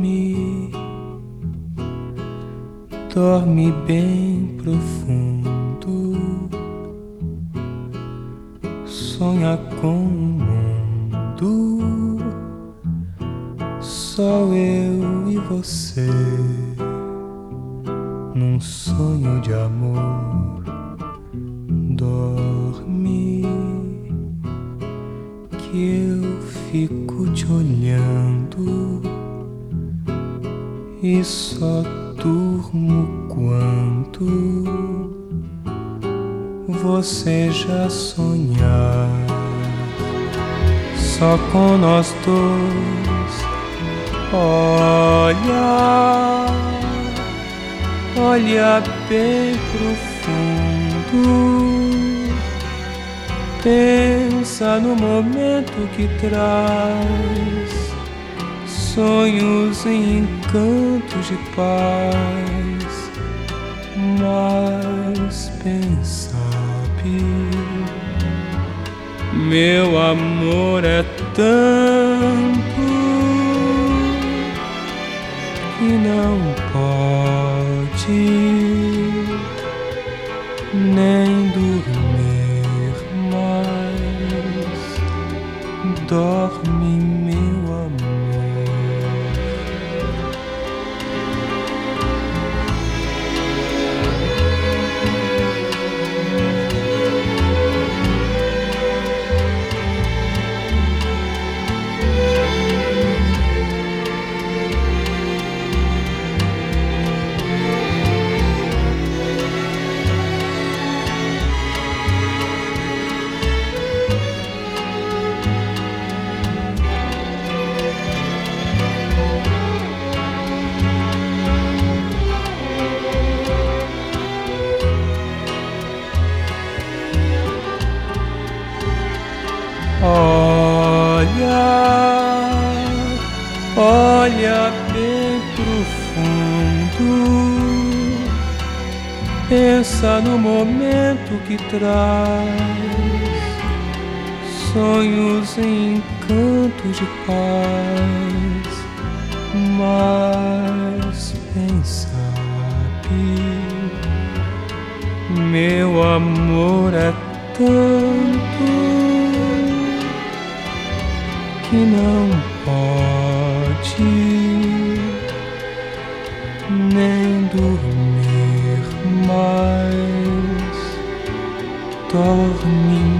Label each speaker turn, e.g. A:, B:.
A: dorme, dorme bem profundo, sonha com o mundo, só eu e você, num sonho de amor, dorme que eu fico te olhando e só durmo quanto você já sonhar só com nós dois. Olha, olha bem profundo. Pensa no momento que traz sonhos em encantos de paz, mas pensa meu amor é tanto que não pode nem dormir mais. Dorme, meu Olha, olha bem profundo, pensa no momento que traz sonhos em encantos de paz, mas pensa meu amor é tanto que não pode nem dormir mais. Amor.